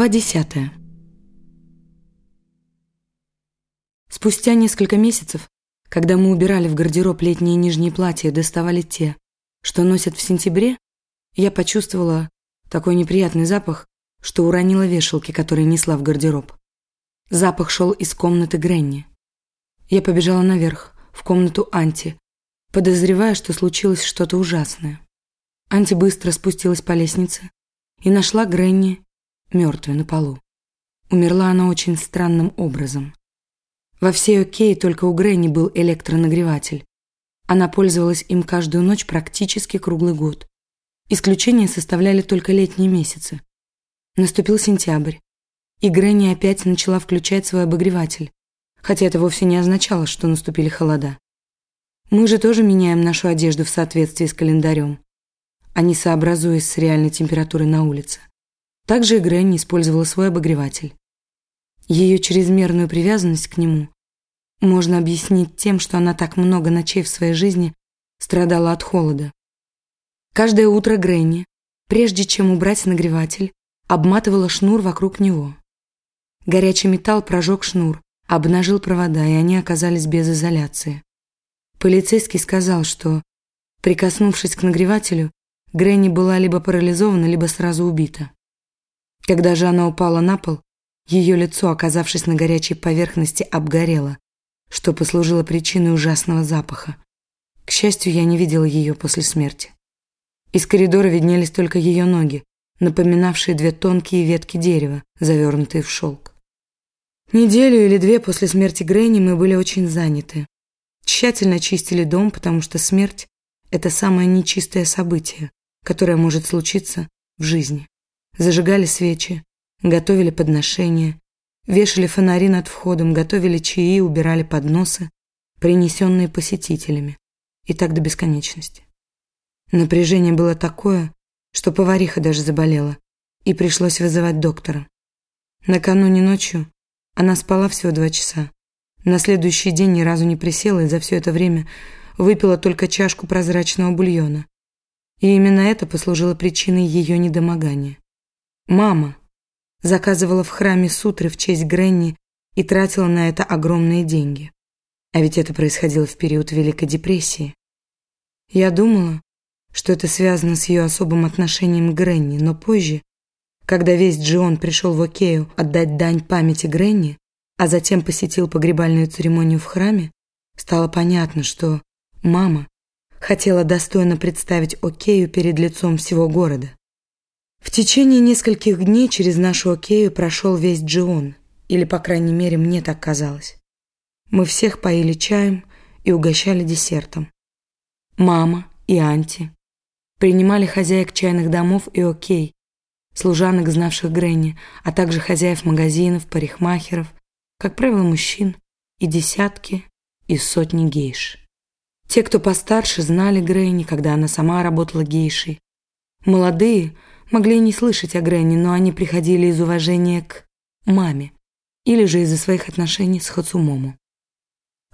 Глава десятая. Спустя несколько месяцев, когда мы убирали в гардероб летние нижние платья и доставали те, что носят в сентябре, я почувствовала такой неприятный запах, что уронила вешалки, которые несла в гардероб. Запах шел из комнаты Гренни. Я побежала наверх, в комнату Анти, подозревая, что случилось что-то ужасное. Анти быстро спустилась по лестнице и нашла Гренни мертвой на полу. Умерла она очень странным образом. Во всей Окее только у Гренни был электронагреватель. Она пользовалась им каждую ночь практически круглый год. Исключения составляли только летние месяцы. Наступил сентябрь, и Гренни опять начала включать свой обогреватель, хотя это вовсе не означало, что наступили холода. Мы же тоже меняем нашу одежду в соответствии с календарем, а не сообразуясь с реальной температурой на улице. Также и Гренни использовала свой обогреватель. Ее чрезмерную привязанность к нему можно объяснить тем, что она так много ночей в своей жизни страдала от холода. Каждое утро Гренни, прежде чем убрать нагреватель, обматывала шнур вокруг него. Горячий металл прожег шнур, обнажил провода, и они оказались без изоляции. Полицейский сказал, что, прикоснувшись к нагревателю, Гренни была либо парализована, либо сразу убита. Когда же она упала на пол, ее лицо, оказавшись на горячей поверхности, обгорело, что послужило причиной ужасного запаха. К счастью, я не видела ее после смерти. Из коридора виднелись только ее ноги, напоминавшие две тонкие ветки дерева, завернутые в шелк. Неделю или две после смерти Грейни мы были очень заняты. Тщательно чистили дом, потому что смерть – это самое нечистое событие, которое может случиться в жизни зажигали свечи, готовили подношения, вешали фонари над входом, готовили чаи, убирали подносы, принесенные посетителями. И так до бесконечности. Напряжение было такое, что повариха даже заболела, и пришлось вызывать доктора. Накануне ночью она спала всего два часа. На следующий день ни разу не присела и за все это время выпила только чашку прозрачного бульона. И именно это послужило причиной ее недомогания. Мама заказывала в храме сутры в честь Гренни и тратила на это огромные деньги. А ведь это происходило в период Великой депрессии. Я думала, что это связано с ее особым отношением к Гренни, но позже, когда весь Джион пришел в Окею отдать дань памяти Гренни, а затем посетил погребальную церемонию в храме, стало понятно, что мама хотела достойно представить Окею перед лицом всего города. В течение нескольких дней через нашу Окею прошел весь Джион, или, по крайней мере, мне так казалось. Мы всех поили чаем и угощали десертом. Мама и Анти принимали хозяек чайных домов и Окей, служанок, знавших Гренни, а также хозяев магазинов, парикмахеров, как правило, мужчин, и десятки и сотни гейш. Те, кто постарше, знали Гренни, когда она сама работала гейшей. Молодые – могли не слышать о Гренни, но они приходили из уважения к маме или же из-за своих отношений с Хацумому.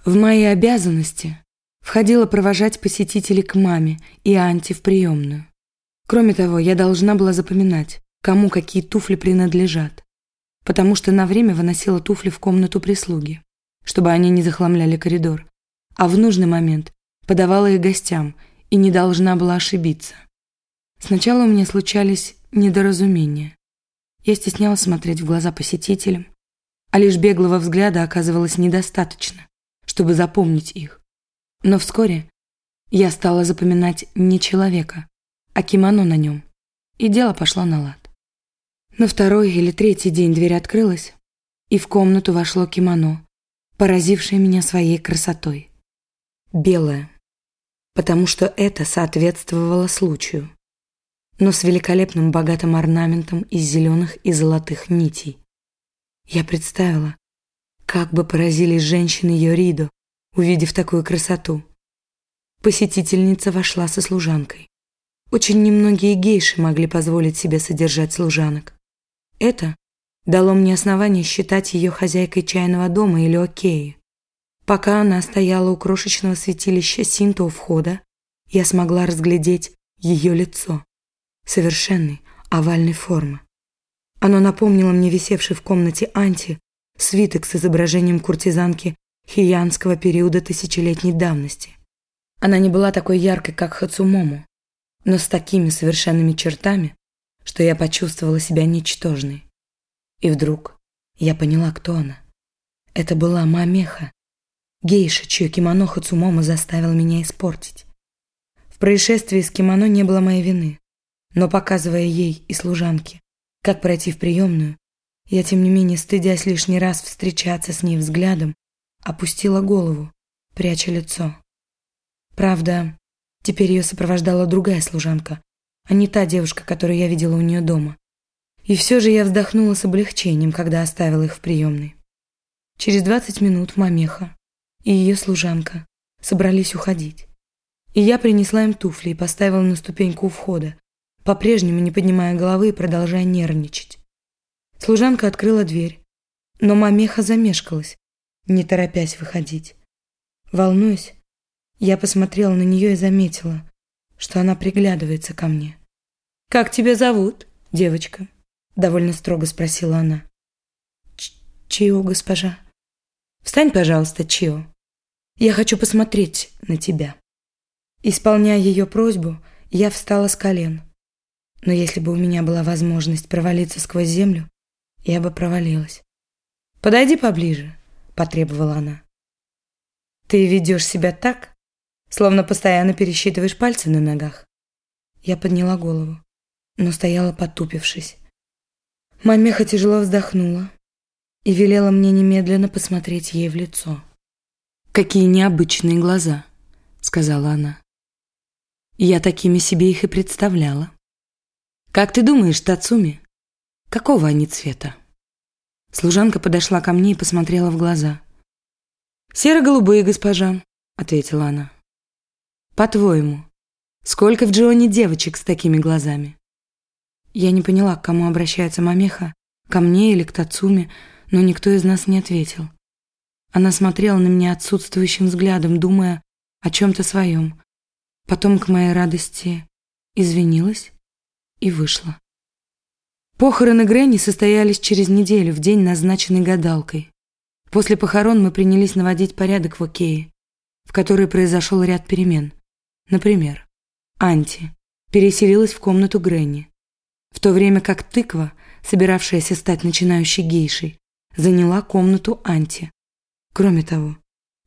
В мои обязанности входило провожать посетителей к маме и Анти в приемную. Кроме того, я должна была запоминать, кому какие туфли принадлежат, потому что на время выносила туфли в комнату прислуги, чтобы они не захламляли коридор, а в нужный момент подавала их гостям и не должна была ошибиться. Сначала у меня случались недоразумения. Я стеснялась смотреть в глаза посетителям, а лишь беглого взгляда оказывалось недостаточно, чтобы запомнить их. Но вскоре я стала запоминать не человека, а кимоно на нем, и дело пошло на лад. На второй или третий день дверь открылась, и в комнату вошло кимоно, поразившее меня своей красотой. Белое, потому что это соответствовало случаю но с великолепным богатым орнаментом из зеленых и золотых нитей. Я представила, как бы поразились женщины Йоридо, увидев такую красоту. Посетительница вошла со служанкой. Очень немногие гейши могли позволить себе содержать служанок. Это дало мне основание считать ее хозяйкой чайного дома или океи. Пока она стояла у крошечного святилища Синто у входа, я смогла разглядеть ее лицо совершенной, овальной формы. Оно напомнило мне висевший в комнате Анти свиток с изображением куртизанки хиянского периода тысячелетней давности. Она не была такой яркой, как Хацумому, но с такими совершенными чертами, что я почувствовала себя ничтожной. И вдруг я поняла, кто она. Это была Мамеха, гейша, чье кимоно Хацумомо заставил меня испортить. В происшествии с кимоно не было моей вины, но показывая ей и служанке, как пройти в приемную, я, тем не менее, стыдясь лишний раз встречаться с ней взглядом, опустила голову, пряча лицо. Правда, теперь ее сопровождала другая служанка, а не та девушка, которую я видела у нее дома. И все же я вздохнула с облегчением, когда оставила их в приемной. Через двадцать минут Мамеха и ее служанка собрались уходить. И я принесла им туфли и поставила на ступеньку у входа, по-прежнему не поднимая головы и продолжая нервничать. Служанка открыла дверь, но Мамеха замешкалась, не торопясь выходить. Волнуясь, я посмотрела на нее и заметила, что она приглядывается ко мне. «Как тебя зовут, девочка?» – довольно строго спросила она. «Чио, госпожа». «Встань, пожалуйста, Чио. Я хочу посмотреть на тебя». Исполняя ее просьбу, я встала с колен. Но если бы у меня была возможность провалиться сквозь землю, я бы провалилась. «Подойди поближе», — потребовала она. «Ты ведешь себя так, словно постоянно пересчитываешь пальцы на ногах». Я подняла голову, но стояла потупившись. Мамеха тяжело вздохнула и велела мне немедленно посмотреть ей в лицо. «Какие необычные глаза», — сказала она. Я такими себе их и представляла. «Как ты думаешь, Тацуми, Какого они цвета? Служанка подошла ко мне и посмотрела в глаза. «Серо-голубые, госпожа», — ответила она. «По-твоему, сколько в Джионе девочек с такими глазами?» Я не поняла, к кому обращается Мамеха, ко мне или к Тацуме, но никто из нас не ответил. Она смотрела на меня отсутствующим взглядом, думая о чем-то своем. Потом, к моей радости, извинилась и вышла. Похороны Гренни состоялись через неделю, в день, назначенный гадалкой. После похорон мы принялись наводить порядок в Окее, в которой произошел ряд перемен. Например, Анти переселилась в комнату Гренни, в то время как Тыква, собиравшаяся стать начинающей гейшей, заняла комнату Анти. Кроме того,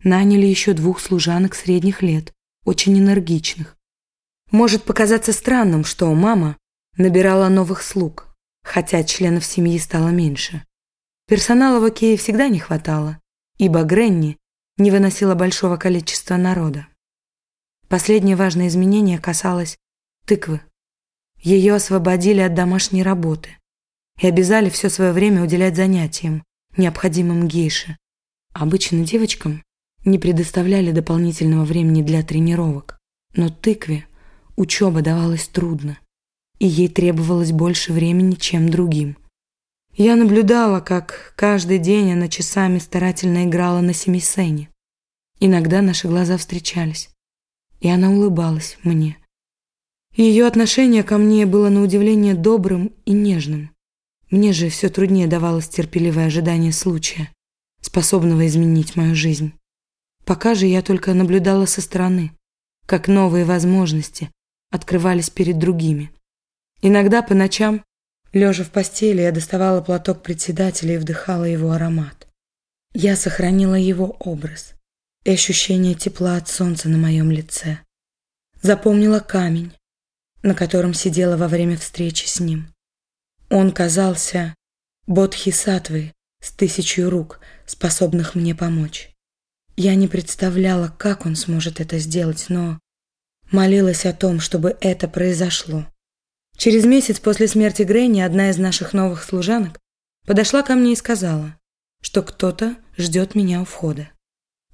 наняли еще двух служанок средних лет, очень энергичных. Может показаться странным, что мама набирала новых слуг – хотя членов семьи стало меньше. Персонала в Окее всегда не хватало, ибо Гренни не выносила большого количества народа. Последнее важное изменение касалось тыквы. Ее освободили от домашней работы и обязали все свое время уделять занятиям, необходимым гейше. Обычно девочкам не предоставляли дополнительного времени для тренировок, но тыкве учеба давалась трудно и ей требовалось больше времени, чем другим. Я наблюдала, как каждый день она часами старательно играла на семисене. Иногда наши глаза встречались, и она улыбалась мне. Ее отношение ко мне было на удивление добрым и нежным. Мне же все труднее давалось терпеливое ожидание случая, способного изменить мою жизнь. Пока же я только наблюдала со стороны, как новые возможности открывались перед другими. Иногда по ночам, лежа в постели, я доставала платок председателя и вдыхала его аромат. Я сохранила его образ и ощущение тепла от солнца на моем лице. Запомнила камень, на котором сидела во время встречи с ним. Он казался бодхисаттвой с тысячей рук, способных мне помочь. Я не представляла, как он сможет это сделать, но молилась о том, чтобы это произошло. Через месяц после смерти Грейни одна из наших новых служанок подошла ко мне и сказала, что кто-то ждет меня у входа.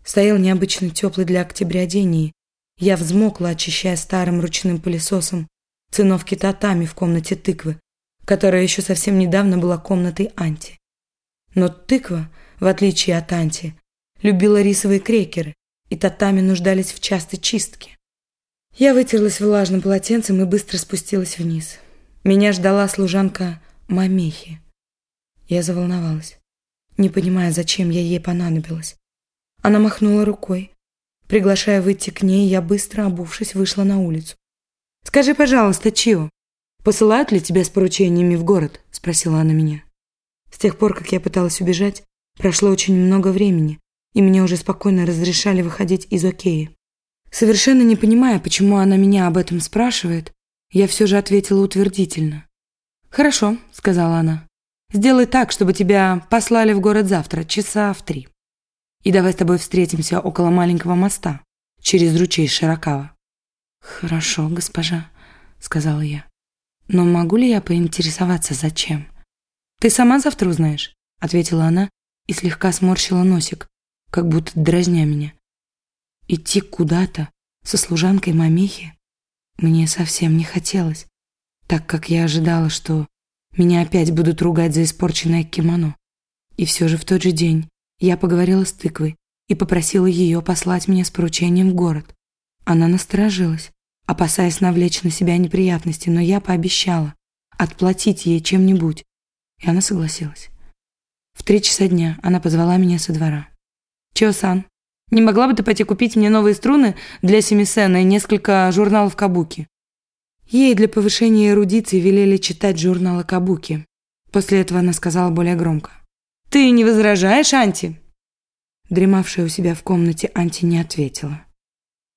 Стоял необычно теплый для октября день, и я взмокла, очищая старым ручным пылесосом циновки татами в комнате тыквы, которая еще совсем недавно была комнатой Анти. Но тыква, в отличие от Анти, любила рисовые крекеры, и татами нуждались в частой чистке. Я вытерлась влажным полотенцем и быстро спустилась вниз. Меня ждала служанка Мамехи, Я заволновалась, не понимая, зачем я ей понадобилась. Она махнула рукой. Приглашая выйти к ней, я быстро, обувшись, вышла на улицу. «Скажи, пожалуйста, Чио, посылают ли тебя с поручениями в город?» – спросила она меня. С тех пор, как я пыталась убежать, прошло очень много времени, и мне уже спокойно разрешали выходить из Океи. Совершенно не понимая, почему она меня об этом спрашивает, я все же ответила утвердительно. «Хорошо», — сказала она. «Сделай так, чтобы тебя послали в город завтра, часа в три. И давай с тобой встретимся около маленького моста, через ручей Широкава». «Хорошо, госпожа», — сказала я. «Но могу ли я поинтересоваться, зачем?» «Ты сама завтра узнаешь», — ответила она и слегка сморщила носик, как будто дразня меня. Идти куда-то со служанкой мамихи мне совсем не хотелось, так как я ожидала, что меня опять будут ругать за испорченное кимоно. И все же в тот же день я поговорила с тыквой и попросила ее послать меня с поручением в город. Она насторожилась, опасаясь навлечь на себя неприятности, но я пообещала отплатить ей чем-нибудь, и она согласилась. В три часа дня она позвала меня со двора. «Чо-сан, не могла бы ты пойти купить мне новые струны для семисена и несколько журналов Кабуки?» Ей для повышения эрудиции велели читать журналы Кабуки. После этого она сказала более громко. «Ты не возражаешь, Анти?» Дремавшая у себя в комнате Анти не ответила.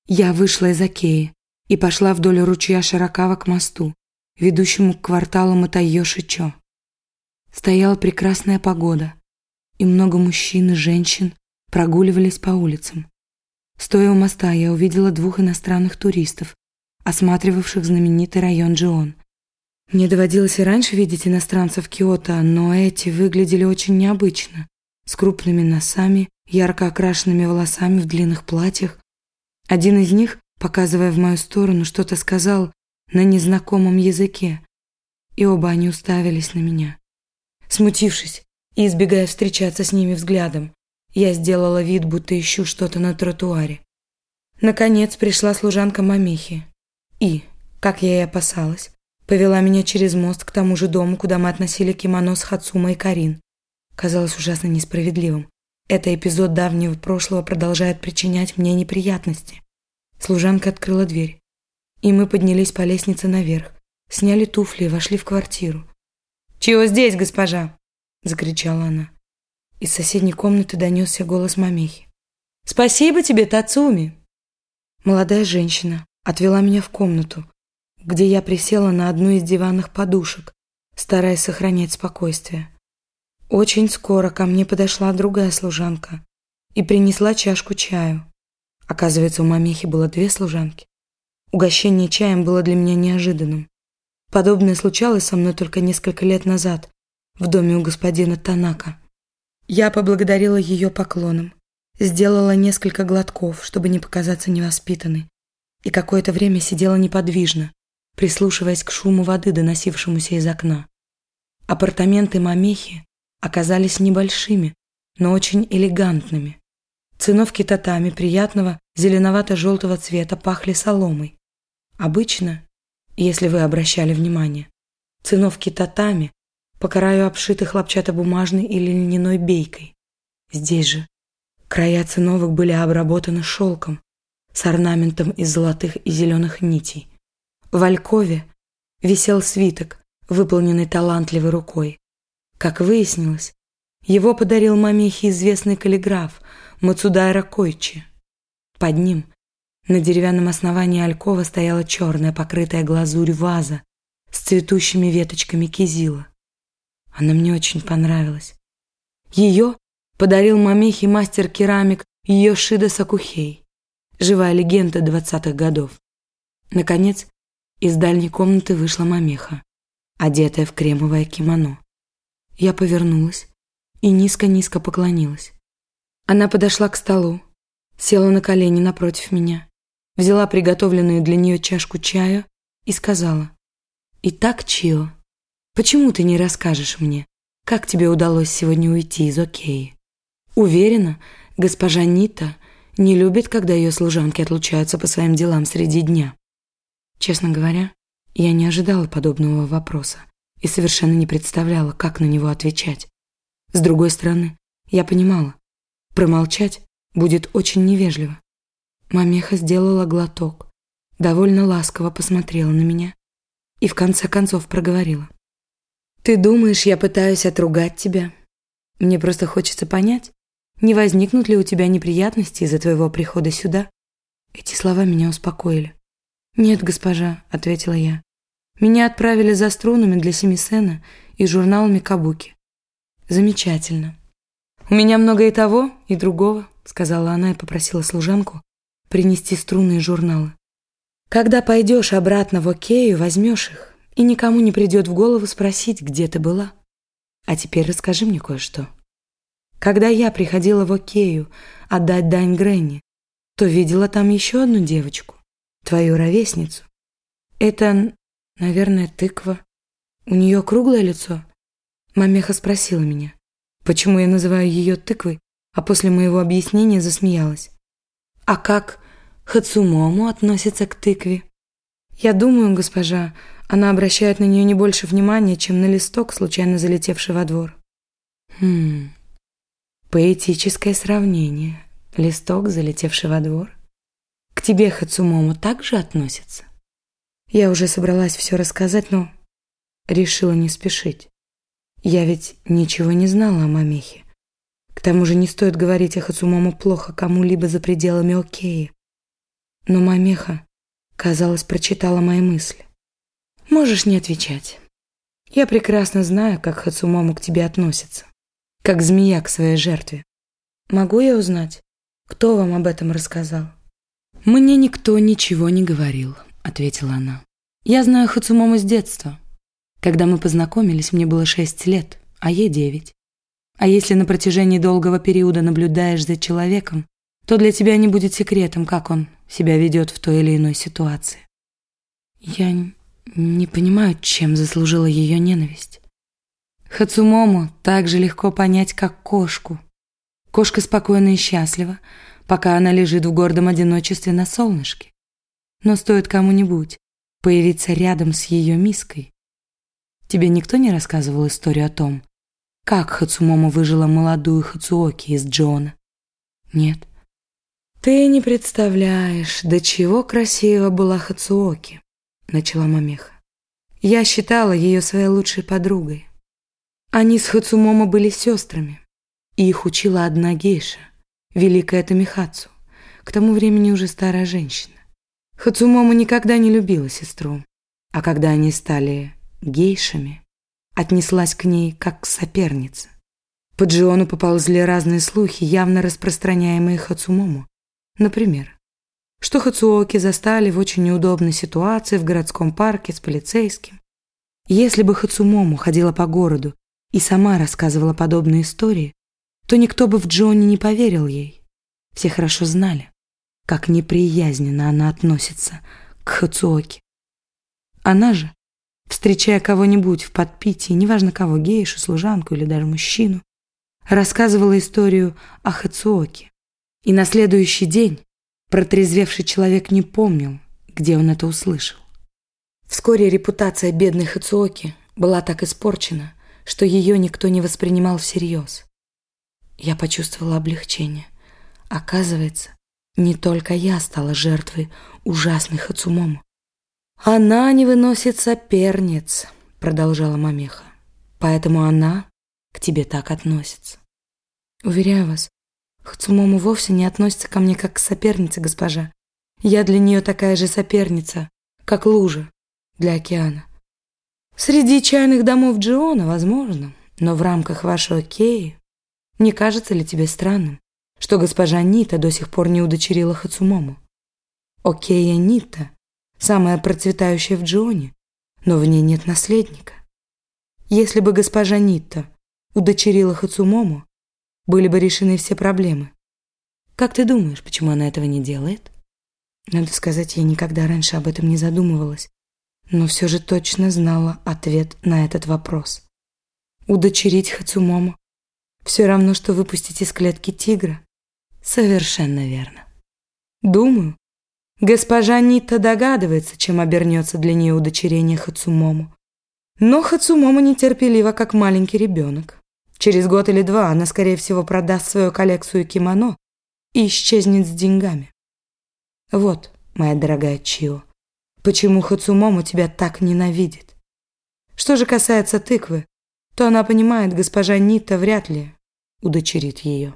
Я вышла из Акеи и пошла вдоль ручья Широкава к мосту, ведущему к кварталу Матайоши-Чо. Стояла прекрасная погода, и много мужчин и женщин прогуливались по улицам. Стоя у моста, я увидела двух иностранных туристов, осматривавших знаменитый район Джион. Мне доводилось и раньше видеть иностранцев Киото, но эти выглядели очень необычно, с крупными носами, ярко окрашенными волосами в длинных платьях. Один из них, показывая в мою сторону, что-то сказал на незнакомом языке, и оба они уставились на меня. Смутившись и избегая встречаться с ними взглядом, я сделала вид, будто ищу что-то на тротуаре. Наконец пришла служанка Мамихи и, как я и опасалась, повела меня через мост к тому же дому, куда мы относили кимоно с Хацума и Карин. Казалось ужасно несправедливым. Это эпизод давнего прошлого продолжает причинять мне неприятности. Служанка открыла дверь, и мы поднялись по лестнице наверх, сняли туфли и вошли в квартиру. «Чего здесь, госпожа?» – закричала она. Из соседней комнаты донесся голос мамехи. «Спасибо тебе, Тацуми!» Молодая женщина отвела меня в комнату, где я присела на одну из диванных подушек, стараясь сохранять спокойствие. Очень скоро ко мне подошла другая служанка и принесла чашку чаю. Оказывается, у мамехи было две служанки. Угощение чаем было для меня неожиданным. Подобное случалось со мной только несколько лет назад в доме у господина Танака. Я поблагодарила ее поклоном, сделала несколько глотков, чтобы не показаться невоспитанной, и какое-то время сидела неподвижно, прислушиваясь к шуму воды, доносившемуся из окна. Апартаменты Мамехи оказались небольшими, но очень элегантными. Циновки татами приятного зеленовато-желтого цвета пахли соломой. Обычно, если вы обращали внимание, циновки татами по краю обшиты хлопчатобумажной или льняной бейкой. Здесь же края циновок были обработаны шелком с орнаментом из золотых и зеленых нитей. В алькове висел свиток, выполненный талантливой рукой. Как выяснилось, его подарил мамехе известный каллиграф Мацудайра Койчи. Под ним на деревянном основании алькова стояла черная, покрытая глазурь ваза с цветущими веточками кизила. Она мне очень понравилась. Ее подарил мамехе мастер-керамик Йошида Сакухей, живая легенда двадцатых годов. Наконец, из дальней комнаты вышла мамеха, одетая в кремовое кимоно. Я повернулась и низко-низко поклонилась. Она подошла к столу, села на колени напротив меня, взяла приготовленную для нее чашку чая и сказала, «Итак, Чио, Почему ты не расскажешь мне, как тебе удалось сегодня уйти из Океи? Уверена, госпожа Нита не любит, когда ее служанки отлучаются по своим делам среди дня. Честно говоря, я не ожидала подобного вопроса и совершенно не представляла, как на него отвечать. С другой стороны, я понимала, промолчать будет очень невежливо. Мамеха сделала глоток, довольно ласково посмотрела на меня и в конце концов проговорила. «Ты думаешь, я пытаюсь отругать тебя? Мне просто хочется понять, не возникнут ли у тебя неприятности из-за твоего прихода сюда?» Эти слова меня успокоили. «Нет, госпожа», — ответила я. «Меня отправили за струнами для семисена и журналами Кабуки. Замечательно. У меня много и того, и другого, сказала она и попросила служанку принести струны и журналы. Когда пойдешь обратно в Окею, возьмешь их, и никому не придет в голову спросить, где ты была. А теперь расскажи мне кое-что. Когда я приходила в Окею отдать дань Гренни, то видела там еще одну девочку, твою ровесницу. Это, наверное, тыква. У нее круглое лицо. Мамеха спросила меня, почему я называю ее тыквой, а после моего объяснения засмеялась. А как Хацумому относится к тыкве? Я думаю, госпожа, она обращает на нее не больше внимания, чем на листок, случайно залетевший во двор. Хм, поэтическое сравнение. Листок, залетевший во двор. К тебе Хацумому также относится? Я уже собралась все рассказать, но решила не спешить. Я ведь ничего не знала о Мамехе. К тому же не стоит говорить о Хацумому плохо кому-либо за пределами Океи. Но Мамеха, казалось, прочитала мои мысли. Можешь не отвечать. Я прекрасно знаю, как Хацумому к тебе относится. Как змея к своей жертве. Могу я узнать, кто вам об этом рассказал? Мне никто ничего не говорил, ответила она. Я знаю Хацумому с детства. Когда мы познакомились, мне было шесть лет, а ей девять. А если на протяжении долгого периода наблюдаешь за человеком, то для тебя не будет секретом, как он себя ведет в той или иной ситуации. Я не понимаю, чем заслужила ее ненависть. Хацумому так же легко понять, как кошку. Кошка спокойна и счастлива, пока она лежит в гордом одиночестве на солнышке. Но стоит кому-нибудь появиться рядом с ее миской, Тебе никто не рассказывал историю о том, как Хацумомо выжила молодую Хацуоки из Джона? Нет. Ты не представляешь, до чего красива была Хацуоки, начала Мамеха. Я считала ее своей лучшей подругой. Они с Хацумомо были сестрами, и их учила одна гейша, великая Тамихацу, к тому времени уже старая женщина. Хацумомо никогда не любила сестру, а когда они стали гейшами, отнеслась к ней как к сопернице. По Джиону поползли разные слухи, явно распространяемые Хацумому. Например, что Хацуоки застали в очень неудобной ситуации в городском парке с полицейским. Если бы Хацумому ходила по городу и сама рассказывала подобные истории, то никто бы в Джоне не поверил ей. Все хорошо знали, как неприязненно она относится к Хацуоки. Она же встречая кого-нибудь в подпитии, неважно кого, гейшу, служанку или даже мужчину, рассказывала историю о Хацуоке. И на следующий день протрезвевший человек не помнил, где он это услышал. Вскоре репутация бедной Хацуоки была так испорчена, что ее никто не воспринимал всерьез. Я почувствовала облегчение. Оказывается, не только я стала жертвой ужасной Хацумому. «Она не выносит соперниц», — продолжала Мамеха. «Поэтому она к тебе так относится». «Уверяю вас, Хацумому вовсе не относится ко мне как к сопернице, госпожа. Я для нее такая же соперница, как лужа для океана. Среди чайных домов Джиона, возможно, но в рамках вашего Кеи не кажется ли тебе странным, что госпожа Нита до сих пор не удочерила Хацумому? Окея Нита самая процветающая в Джоне, но в ней нет наследника. Если бы госпожа Нитта удочерила Хацумому, были бы решены все проблемы. Как ты думаешь, почему она этого не делает? Надо сказать, я никогда раньше об этом не задумывалась, но все же точно знала ответ на этот вопрос. Удочерить Хацумому все равно, что выпустить из клетки тигра. Совершенно верно. Думаю, Госпожа Нита догадывается, чем обернется для нее удочерение Хацумому. Но Хацумому нетерпеливо, как маленький ребенок. Через год или два она, скорее всего, продаст свою коллекцию кимоно и исчезнет с деньгами. Вот, моя дорогая Чио, почему Хацумому тебя так ненавидит. Что же касается тыквы, то она понимает, госпожа Нита вряд ли удочерит ее.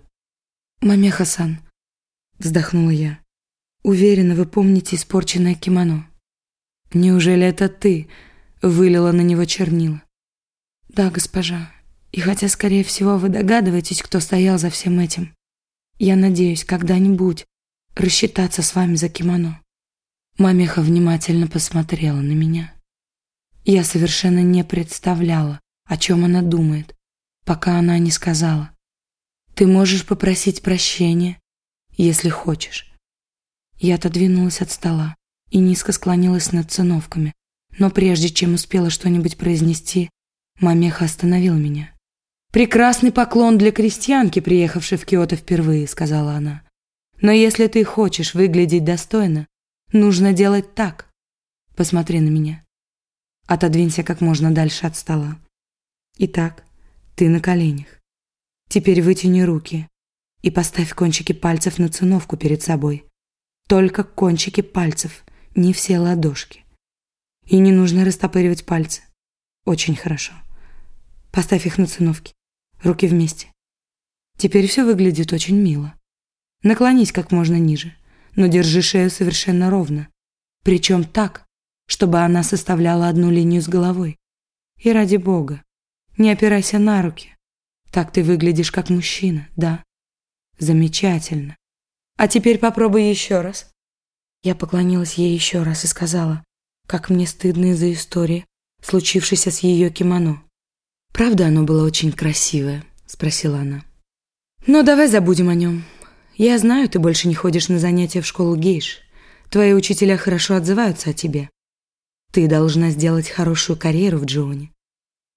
«Маме Хасан», — вздохнула я, — «уверена, вы помните испорченное кимоно. Неужели это ты вылила на него чернила?» «Да, госпожа, и хотя, скорее всего, вы догадываетесь, кто стоял за всем этим, я надеюсь когда-нибудь рассчитаться с вами за кимоно». Мамеха внимательно посмотрела на меня. Я совершенно не представляла, о чем она думает, пока она не сказала. «Ты можешь попросить прощения, если хочешь». Я отодвинулась от стола и низко склонилась над циновками, но прежде чем успела что-нибудь произнести, Мамеха остановил меня. «Прекрасный поклон для крестьянки, приехавшей в Киото впервые», — сказала она. «Но если ты хочешь выглядеть достойно, нужно делать так. Посмотри на меня. Отодвинься как можно дальше от стола. Итак, ты на коленях. Теперь вытяни руки и поставь кончики пальцев на циновку перед собой. Только кончики пальцев, не все ладошки. И не нужно растопыривать пальцы. Очень хорошо. Поставь их на циновки. Руки вместе. Теперь все выглядит очень мило. Наклонись как можно ниже, но держи шею совершенно ровно. Причем так, чтобы она составляла одну линию с головой. И ради бога, не опирайся на руки. Так ты выглядишь как мужчина, да? Замечательно. А теперь попробуй еще раз. Я поклонилась ей еще раз и сказала, как мне стыдно из-за истории, случившейся с ее кимоно. «Правда оно было очень красивое?» – спросила она. «Но давай забудем о нем. Я знаю, ты больше не ходишь на занятия в школу гейш. Твои учителя хорошо отзываются о тебе. Ты должна сделать хорошую карьеру в Джоне.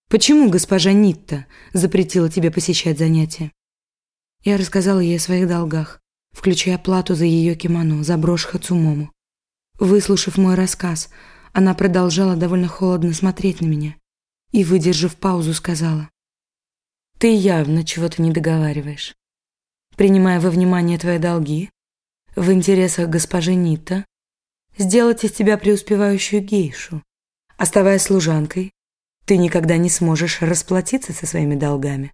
Почему госпожа Нитта запретила тебе посещать занятия? Я рассказала ей о своих долгах, включая плату за ее кимоно, за брошь Хацумому. Выслушав мой рассказ, она продолжала довольно холодно смотреть на меня и, выдержав паузу, сказала. «Ты явно чего-то не договариваешь. Принимая во внимание твои долги, в интересах госпожи Нита, сделать из тебя преуспевающую гейшу, оставаясь служанкой, ты никогда не сможешь расплатиться со своими долгами.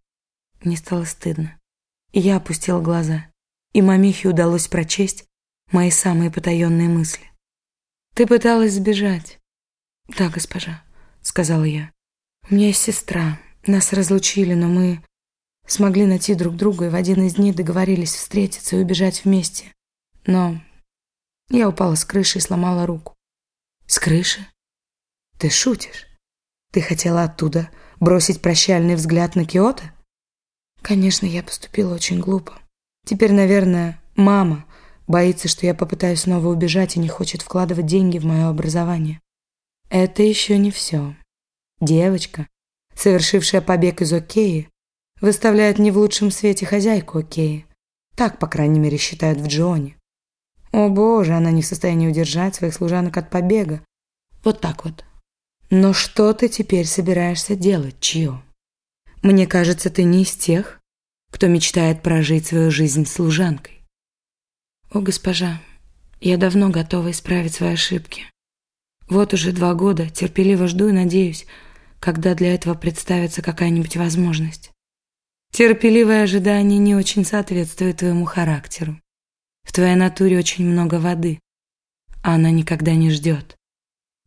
Мне стало стыдно. Я опустила глаза, и мамихе удалось прочесть мои самые потаенные мысли. «Ты пыталась сбежать?» «Да, госпожа», — сказала я. «У меня есть сестра. Нас разлучили, но мы смогли найти друг друга и в один из дней договорились встретиться и убежать вместе. Но я упала с крыши и сломала руку». «С крыши? Ты шутишь?» Ты хотела оттуда бросить прощальный взгляд на Киото? Конечно, я поступила очень глупо. Теперь, наверное, мама боится, что я попытаюсь снова убежать и не хочет вкладывать деньги в мое образование. Это еще не все. Девочка, совершившая побег из Океи, выставляет не в лучшем свете хозяйку Океи. Так, по крайней мере, считают в Джоне. О боже, она не в состоянии удержать своих служанок от побега. Вот так вот. Но что ты теперь собираешься делать, Чио? Мне кажется, ты не из тех, кто мечтает прожить свою жизнь служанкой. О, госпожа, я давно готова исправить свои ошибки. Вот уже два года терпеливо жду и надеюсь, когда для этого представится какая-нибудь возможность. Терпеливое ожидание не очень соответствует твоему характеру. В твоей натуре очень много воды, а она никогда не ждет.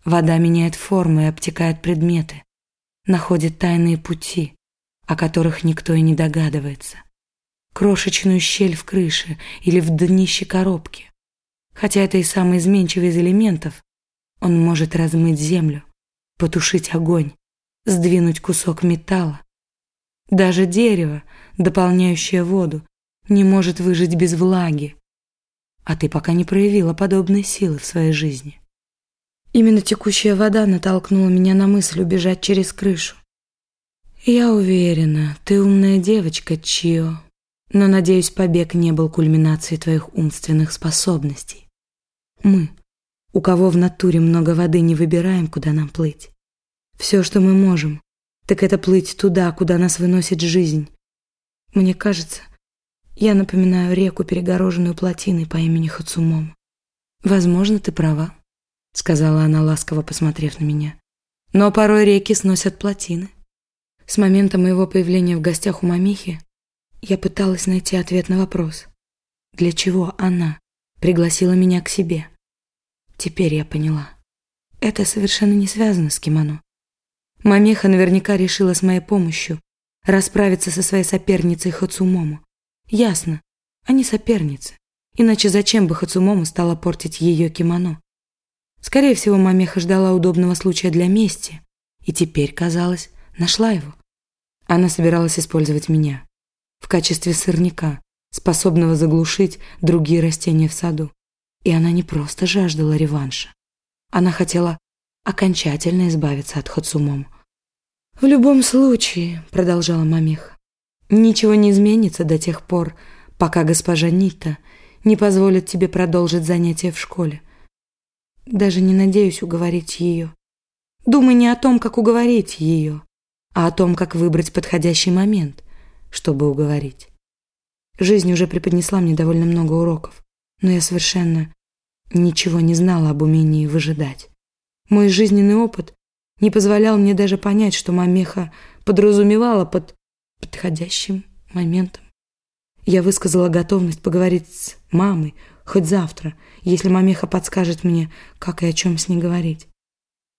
Вода меняет формы и обтекает предметы, находит тайные пути, о которых никто и не догадывается. Крошечную щель в крыше или в днище коробки. Хотя это и самый изменчивый из элементов, он может размыть землю, потушить огонь, сдвинуть кусок металла. Даже дерево, дополняющее воду, не может выжить без влаги. А ты пока не проявила подобной силы в своей жизни. Именно текущая вода натолкнула меня на мысль убежать через крышу. Я уверена, ты умная девочка, Чио, но, надеюсь, побег не был кульминацией твоих умственных способностей. Мы, у кого в натуре много воды, не выбираем, куда нам плыть. Все, что мы можем, так это плыть туда, куда нас выносит жизнь, Мне кажется, я напоминаю реку, перегороженную плотиной по имени Хацумом. Возможно, ты права, сказала она, ласково посмотрев на меня. Но порой реки сносят плотины. С момента моего появления в гостях у мамихи я пыталась найти ответ на вопрос. Для чего она пригласила меня к себе? Теперь я поняла. Это совершенно не связано с кимоно. Мамеха наверняка решила с моей помощью расправиться со своей соперницей Хацумому. Ясно, они соперницы. Иначе зачем бы Хацумому стала портить ее кимоно? Скорее всего, Мамеха ждала удобного случая для мести и теперь, казалось, нашла его. Она собиралась использовать меня в качестве сорняка, способного заглушить другие растения в саду. И она не просто жаждала реванша. Она хотела окончательно избавиться от Хацумому. «В любом случае», — продолжала Мамеха, «ничего не изменится до тех пор, пока госпожа Нита не позволит тебе продолжить занятия в школе. Даже не надеюсь уговорить ее. Думай не о том, как уговорить ее, а о том, как выбрать подходящий момент, чтобы уговорить. Жизнь уже преподнесла мне довольно много уроков, но я совершенно ничего не знала об умении выжидать. Мой жизненный опыт не позволял мне даже понять, что мамеха подразумевала под подходящим моментом. Я высказала готовность поговорить с мамой хоть завтра, если мамеха подскажет мне, как и о чем с ней говорить.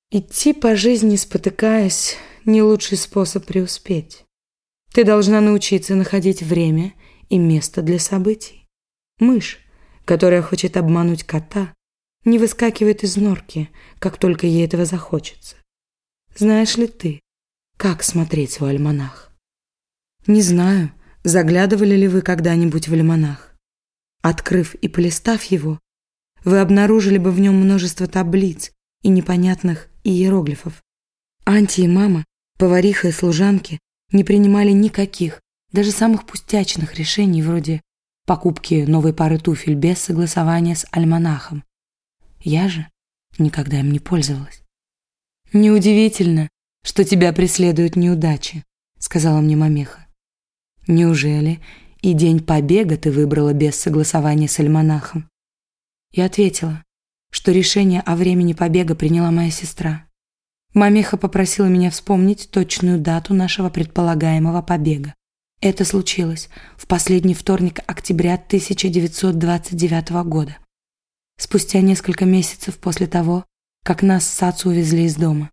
Идти по жизни, спотыкаясь, не лучший способ преуспеть. Ты должна научиться находить время и место для событий. Мышь, которая хочет обмануть кота, не выскакивает из норки, как только ей этого захочется. Знаешь ли ты, как смотреть свой альманах? Не знаю, заглядывали ли вы когда-нибудь в альманах. Открыв и полистав его, вы обнаружили бы в нем множество таблиц и непонятных иероглифов. Анти и мама, повариха и служанки не принимали никаких, даже самых пустячных решений вроде покупки новой пары туфель без согласования с альманахом. Я же никогда им не пользовалась. «Неудивительно, что тебя преследуют неудачи», — сказала мне мамеха. «Неужели и день побега ты выбрала без согласования с альманахом?» Я ответила, что решение о времени побега приняла моя сестра. Мамеха попросила меня вспомнить точную дату нашего предполагаемого побега. Это случилось в последний вторник октября 1929 года. Спустя несколько месяцев после того, как нас с Сацу увезли из дома.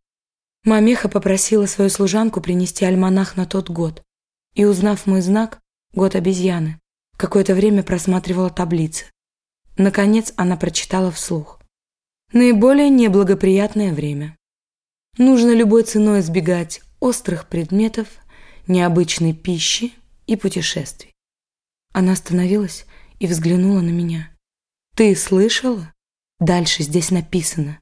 Мамеха попросила свою служанку принести альманах на тот год, и, узнав мой знак, год обезьяны, какое-то время просматривала таблицы. Наконец она прочитала вслух. Наиболее неблагоприятное время. Нужно любой ценой избегать острых предметов, необычной пищи и путешествий. Она остановилась и взглянула на меня. «Ты слышала? Дальше здесь написано.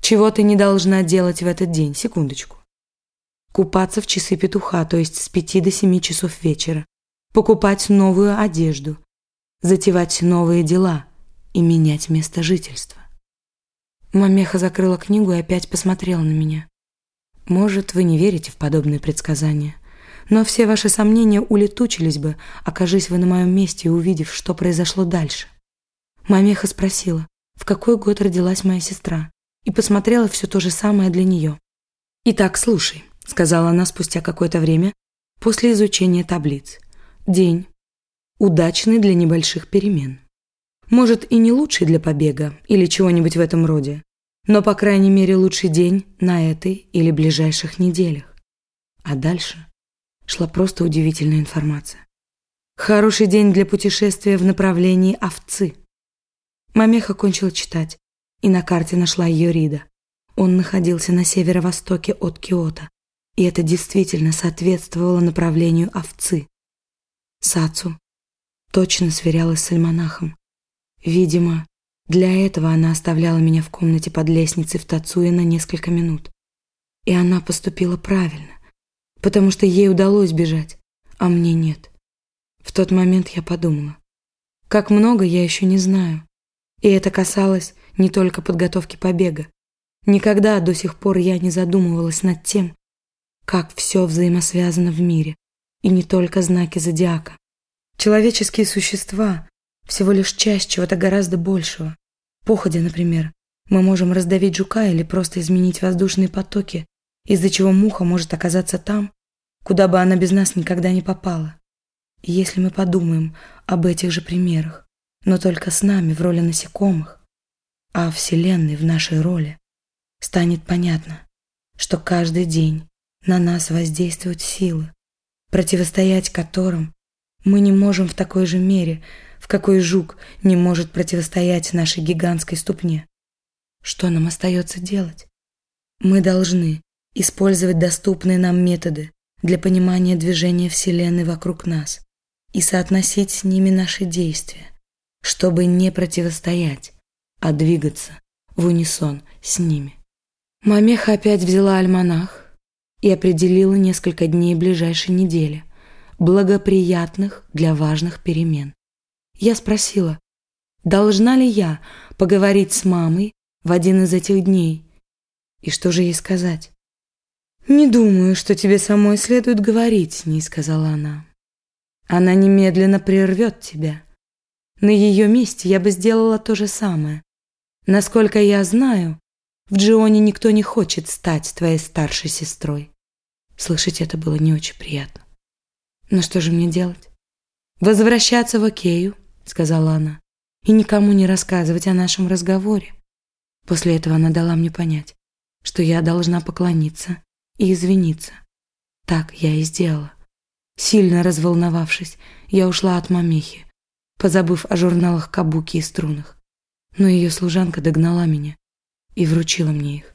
Чего ты не должна делать в этот день? Секундочку. Купаться в часы петуха, то есть с пяти до семи часов вечера. Покупать новую одежду. Затевать новые дела и менять место жительства. Мамеха закрыла книгу и опять посмотрела на меня. Может, вы не верите в подобные предсказания, но все ваши сомнения улетучились бы, окажись вы на моем месте и увидев, что произошло дальше. Мамеха спросила, в какой год родилась моя сестра и посмотрела все то же самое для нее. «Итак, слушай», — сказала она спустя какое-то время, после изучения таблиц. «День. Удачный для небольших перемен. Может, и не лучший для побега или чего-нибудь в этом роде, но, по крайней мере, лучший день на этой или ближайших неделях. А дальше шла просто удивительная информация. Хороший день для путешествия в направлении овцы. Мамеха кончила читать, и на карте нашла Йорида. Он находился на северо-востоке от Киота, и это действительно соответствовало направлению овцы. Сацу точно сверялась с альманахом. Видимо, для этого она оставляла меня в комнате под лестницей в Тацуе на несколько минут. И она поступила правильно, потому что ей удалось бежать, а мне нет. В тот момент я подумала, как много я еще не знаю. И это касалось не только подготовки побега. Никогда до сих пор я не задумывалась над тем, как все взаимосвязано в мире, и не только знаки зодиака. Человеческие существа – всего лишь часть чего-то гораздо большего. Походя, например, мы можем раздавить жука или просто изменить воздушные потоки, из-за чего муха может оказаться там, куда бы она без нас никогда не попала. И если мы подумаем об этих же примерах, но только с нами в роли насекомых, а Вселенной в нашей роли, станет понятно, что каждый день на нас воздействуют силы, противостоять которым мы не можем в такой же мере, в какой жук не может противостоять нашей гигантской ступне. Что нам остается делать? Мы должны использовать доступные нам методы для понимания движения Вселенной вокруг нас и соотносить с ними наши действия, чтобы не противостоять, а двигаться в унисон с ними. Мамеха опять взяла альманах и определила несколько дней ближайшей недели, благоприятных для важных перемен. Я спросила, должна ли я поговорить с мамой в один из этих дней? И что же ей сказать? «Не думаю, что тебе самой следует говорить с ней», — сказала она. «Она немедленно прервет тебя. На ее месте я бы сделала то же самое. Насколько я знаю, в Джионе никто не хочет стать твоей старшей сестрой. Слышать это было не очень приятно. Но что же мне делать? Возвращаться в Окею, сказала она, и никому не рассказывать о нашем разговоре. После этого она дала мне понять, что я должна поклониться и извиниться. Так я и сделала. Сильно разволновавшись, я ушла от мамехи, позабыв о журналах кабуки и струнах но ее служанка догнала меня и вручила мне их.